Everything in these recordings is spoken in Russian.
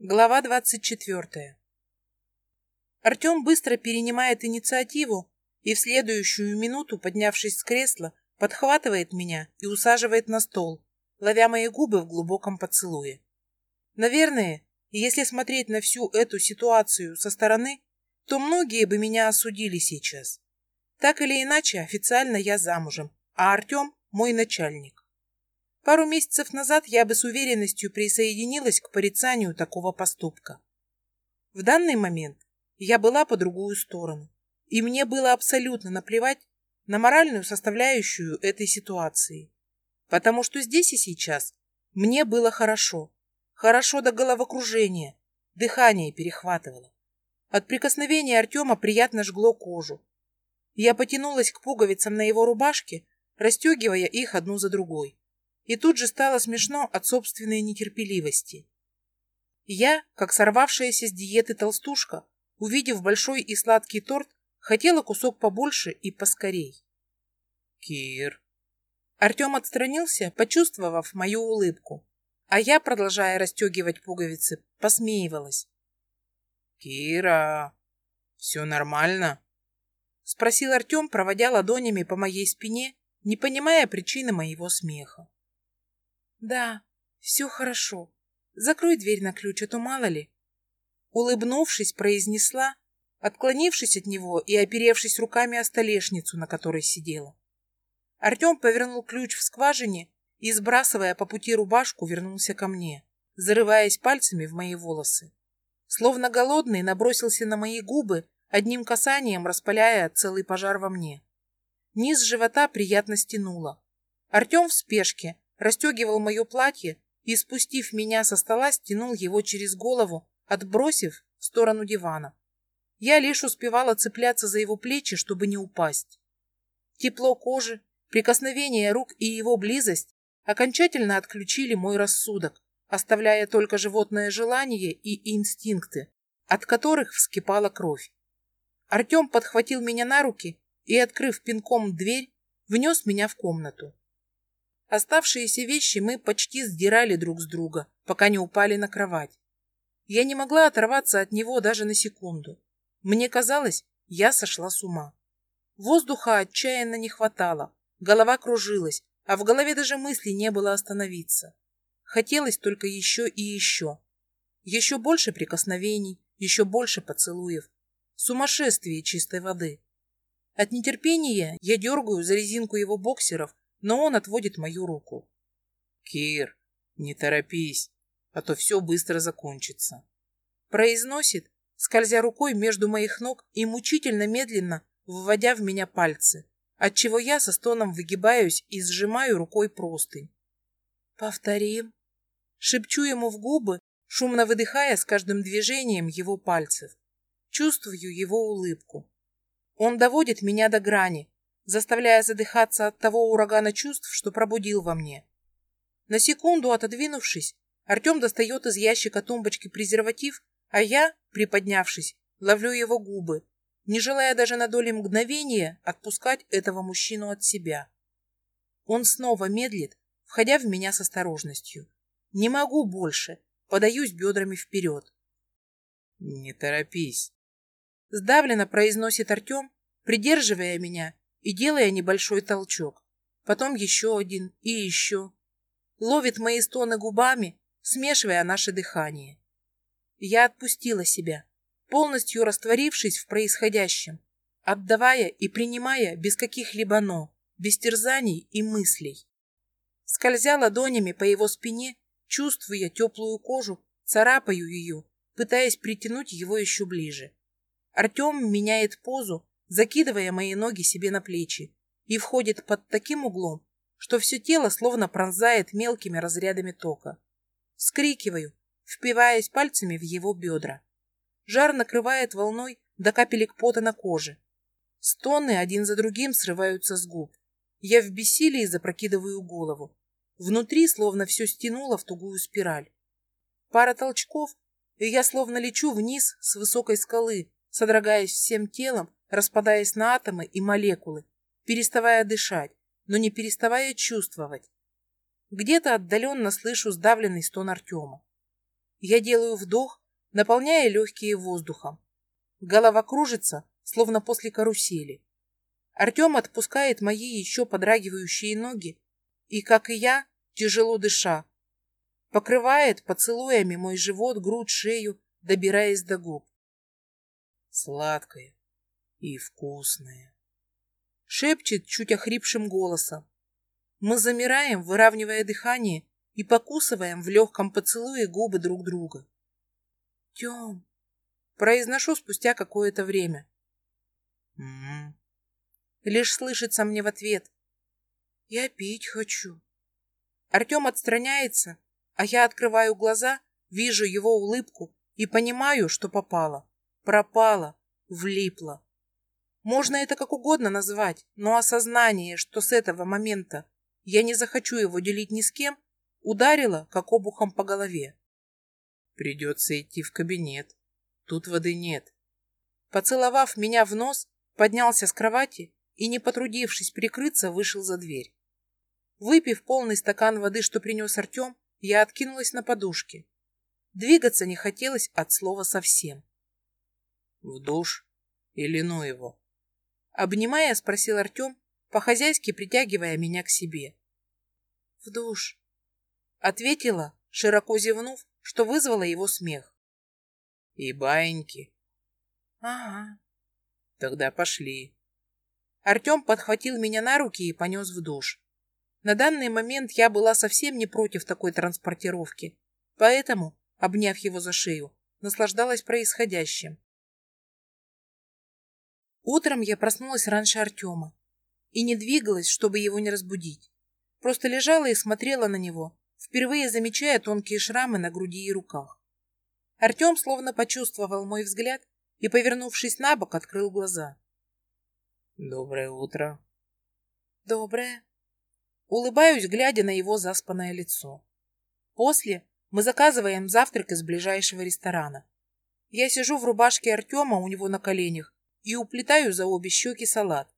Глава 24. Артем быстро перенимает инициативу и в следующую минуту, поднявшись с кресла, подхватывает меня и усаживает на стол, ловя мои губы в глубоком поцелуе. Наверное, если смотреть на всю эту ситуацию со стороны, то многие бы меня осудили сейчас. Так или иначе, официально я замужем, а Артем – мой начальник. Пару месяцев назад я бы с уверенностью присоединилась к порицанию такого поступка. В данный момент я была по другую сторону, и мне было абсолютно наплевать на моральную составляющую этой ситуации, потому что здесь и сейчас мне было хорошо, хорошо до головокружения, дыхание перехватывало. От прикосновения Артема приятно жгло кожу. Я потянулась к пуговицам на его рубашке, расстегивая их одну за другой и тут же стало смешно от собственной нетерпеливости. Я, как сорвавшаяся с диеты толстушка, увидев большой и сладкий торт, хотела кусок побольше и поскорей. «Кир!» Артем отстранился, почувствовав мою улыбку, а я, продолжая расстегивать пуговицы, посмеивалась. «Кира, все нормально?» Спросил Артем, проводя ладонями по моей спине, не понимая причины моего смеха. Да, все хорошо. Закрой дверь на ключ, а то мало ли. Улыбнувшись, произнесла, отклонившись от него и оперевшись руками о столешницу, на которой сидела. Артем повернул ключ в скважине и, сбрасывая по пути рубашку, вернулся ко мне, зарываясь пальцами в мои волосы. Словно голодный, набросился на мои губы, одним касанием распаляя целый пожар во мне. Низ живота приятно стянуло. Артем в спешке, расстегивал мое платье и, спустив меня со стола, стянул его через голову, отбросив в сторону дивана. Я лишь успевала цепляться за его плечи, чтобы не упасть. Тепло кожи, прикосновение рук и его близость окончательно отключили мой рассудок, оставляя только животное желание и инстинкты, от которых вскипала кровь. Артем подхватил меня на руки и, открыв пинком дверь, внес меня в комнату. Оставшиеся вещи мы почти сдирали друг с друга, пока не упали на кровать. Я не могла оторваться от него даже на секунду. Мне казалось, я сошла с ума. Воздуха отчаянно не хватало, голова кружилась, а в голове даже мысли не было остановиться. Хотелось только еще и еще. Еще больше прикосновений, еще больше поцелуев. Сумасшествие чистой воды. От нетерпения я дергаю за резинку его боксеров, но он отводит мою руку. «Кир, не торопись, а то все быстро закончится». Произносит, скользя рукой между моих ног и мучительно медленно вводя в меня пальцы, отчего я со стоном выгибаюсь и сжимаю рукой простынь. «Повторим». Шепчу ему в губы, шумно выдыхая с каждым движением его пальцев. Чувствую его улыбку. Он доводит меня до грани, заставляя задыхаться от того урагана чувств, что пробудил во мне. На секунду отодвинувшись, Артем достает из ящика тумбочки презерватив, а я, приподнявшись, ловлю его губы, не желая даже на доли мгновения отпускать этого мужчину от себя. Он снова медлит, входя в меня с осторожностью. Не могу больше, подаюсь бедрами вперед. «Не торопись», — сдавленно произносит Артем, придерживая меня и делая небольшой толчок. Потом еще один и еще. Ловит мои стоны губами, смешивая наше дыхание. Я отпустила себя, полностью растворившись в происходящем, отдавая и принимая без каких-либо «но», без терзаний и мыслей. Скользя ладонями по его спине, чувствуя теплую кожу, царапаю ее, пытаясь притянуть его еще ближе. Артем меняет позу, закидывая мои ноги себе на плечи, и входит под таким углом, что все тело словно пронзает мелкими разрядами тока. Вскрикиваю, впиваясь пальцами в его бедра. Жар накрывает волной до капелек пота на коже. Стоны один за другим срываются с губ. Я в бессилии запрокидываю голову. Внутри словно все стянуло в тугую спираль. Пара толчков, и я словно лечу вниз с высокой скалы, содрогаясь всем телом распадаясь на атомы и молекулы, переставая дышать, но не переставая чувствовать. Где-то отдаленно слышу сдавленный стон Артема. Я делаю вдох, наполняя легкие воздухом. Голова кружится, словно после карусели. Артем отпускает мои еще подрагивающие ноги и, как и я, тяжело дыша, покрывает поцелуями мой живот, грудь, шею, добираясь до губ. Сладкое и вкусное. Шепчет чуть охрипшим голосом. Мы замираем, выравнивая дыхание и покусываем в легком поцелуе губы друг друга. Тем, произношу спустя какое-то время. М-м. Лишь слышится мне в ответ. Я пить хочу. Артем отстраняется, а я открываю глаза, вижу его улыбку и понимаю, что попало. Пропало, влипло. Можно это как угодно назвать, но осознание, что с этого момента я не захочу его делить ни с кем, ударило, как обухом по голове. Придется идти в кабинет. Тут воды нет. Поцеловав меня в нос, поднялся с кровати и, не потрудившись прикрыться, вышел за дверь. Выпив полный стакан воды, что принес Артем, я откинулась на подушке. Двигаться не хотелось от слова совсем. В душ или ну его? Обнимая, спросил Артем, по-хозяйски притягивая меня к себе. В душ. Ответила, широко зевнув, что вызвало его смех. И баиньки. Ага. Тогда пошли. Артем подхватил меня на руки и понес в душ. На данный момент я была совсем не против такой транспортировки, поэтому, обняв его за шею, наслаждалась происходящим. Утром я проснулась раньше Артема и не двигалась, чтобы его не разбудить. Просто лежала и смотрела на него, впервые замечая тонкие шрамы на груди и руках. Артем словно почувствовал мой взгляд и, повернувшись на бок, открыл глаза. «Доброе утро». «Доброе». Улыбаюсь, глядя на его заспанное лицо. После мы заказываем завтрак из ближайшего ресторана. Я сижу в рубашке Артема у него на коленях и уплетаю за обе щеки салат.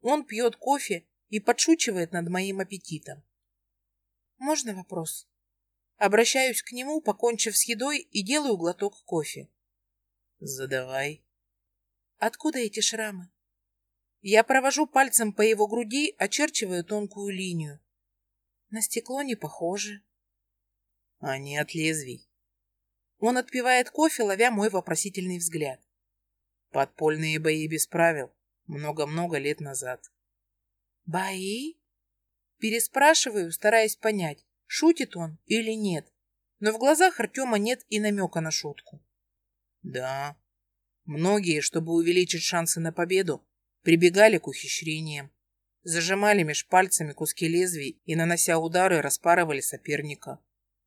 Он пьет кофе и подшучивает над моим аппетитом. Можно вопрос? Обращаюсь к нему, покончив с едой, и делаю глоток кофе. Задавай. Откуда эти шрамы? Я провожу пальцем по его груди, очерчивая тонкую линию. На стекло не похоже. Они от лезвий. Он отпивает кофе, ловя мой вопросительный взгляд. Подпольные бои без правил. Много-много лет назад. Бои? Переспрашиваю, стараясь понять, шутит он или нет. Но в глазах Артема нет и намека на шутку. Да. Многие, чтобы увеличить шансы на победу, прибегали к ухищрениям. Зажимали меж пальцами куски лезвий и, нанося удары, распарывали соперника.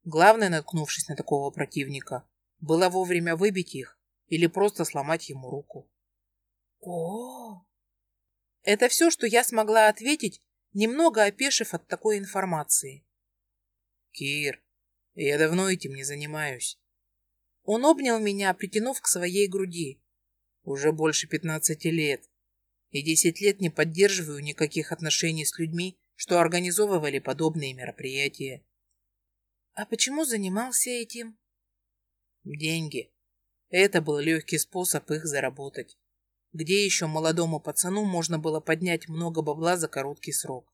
Главное, наткнувшись на такого противника, было вовремя выбить их или просто сломать ему руку. О, Это все, что я смогла ответить, немного опешив от такой информации. Кир, я давно этим не занимаюсь. Он обнял меня, притянув к своей груди. Уже больше пятнадцати лет. И десять лет не поддерживаю никаких отношений с людьми, что организовывали подобные мероприятия. А почему занимался этим? Деньги. Это был легкий способ их заработать. Где еще молодому пацану можно было поднять много бабла за короткий срок?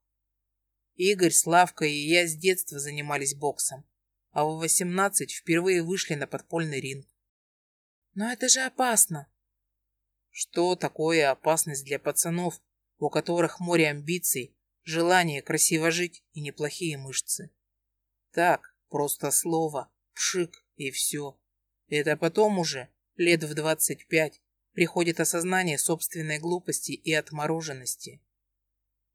Игорь, Славка и я с детства занимались боксом, а в 18 впервые вышли на подпольный ринг. Но это же опасно. Что такое опасность для пацанов, у которых море амбиций, желание красиво жить и неплохие мышцы? Так, просто слово, пшик и все. Это потом уже, лет в 25, приходит осознание собственной глупости и отмороженности.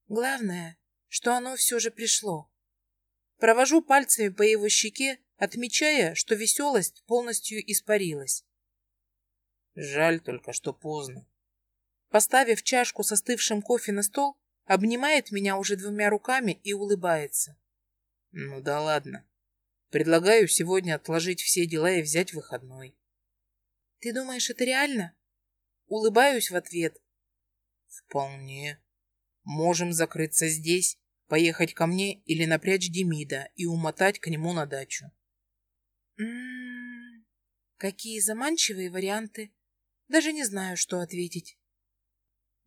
Главное, что оно все же пришло. Провожу пальцами по его щеке, отмечая, что веселость полностью испарилась. Жаль только, что поздно. Поставив чашку со остывшим кофе на стол, обнимает меня уже двумя руками и улыбается. Ну да ладно. Предлагаю сегодня отложить все дела и взять выходной. Ты думаешь, это реально? Улыбаюсь в ответ. Вполне. Можем закрыться здесь, поехать ко мне или напрячь Демида и умотать к нему на дачу. М -м -м. Какие заманчивые варианты. Даже не знаю, что ответить.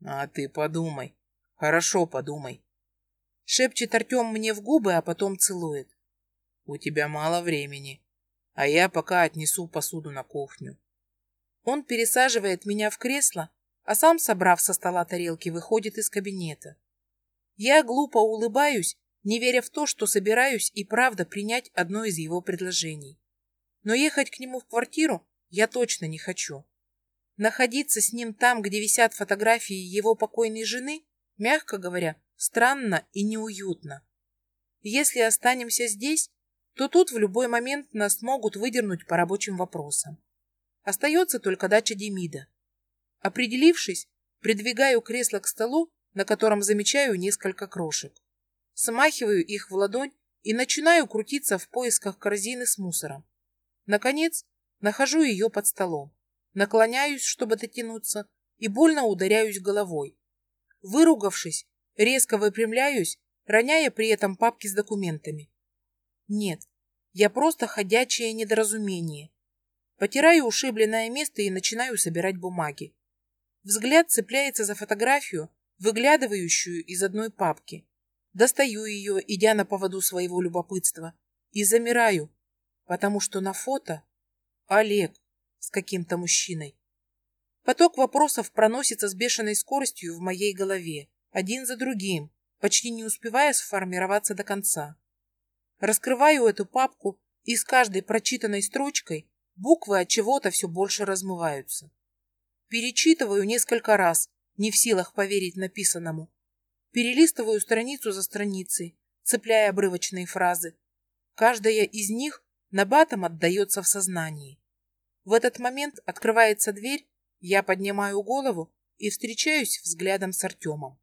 А ты подумай. Хорошо подумай. Шепчет Артем мне в губы, а потом целует. У тебя мало времени, а я пока отнесу посуду на кухню. Он пересаживает меня в кресло, а сам, собрав со стола тарелки, выходит из кабинета. Я глупо улыбаюсь, не веря в то, что собираюсь и правда принять одно из его предложений. Но ехать к нему в квартиру я точно не хочу. Находиться с ним там, где висят фотографии его покойной жены, мягко говоря, странно и неуютно. Если останемся здесь, то тут в любой момент нас могут выдернуть по рабочим вопросам. Остается только дача Демида. Определившись, придвигаю кресло к столу, на котором замечаю несколько крошек. Смахиваю их в ладонь и начинаю крутиться в поисках корзины с мусором. Наконец, нахожу ее под столом. Наклоняюсь, чтобы дотянуться, и больно ударяюсь головой. Выругавшись, резко выпрямляюсь, роняя при этом папки с документами. Нет, я просто ходячее недоразумение. Потираю ушибленное место и начинаю собирать бумаги. Взгляд цепляется за фотографию, выглядывающую из одной папки. Достаю ее, идя на поводу своего любопытства, и замираю, потому что на фото Олег с каким-то мужчиной. Поток вопросов проносится с бешеной скоростью в моей голове, один за другим, почти не успевая сформироваться до конца. Раскрываю эту папку, и с каждой прочитанной строчкой буквы от чего-то все больше размываются. Перечитываю несколько раз, не в силах поверить написанному. Перелистываю страницу за страницей, цепляя обрывочные фразы. Каждая из них набатом отдается в сознании. В этот момент открывается дверь, я поднимаю голову и встречаюсь взглядом с Артемом.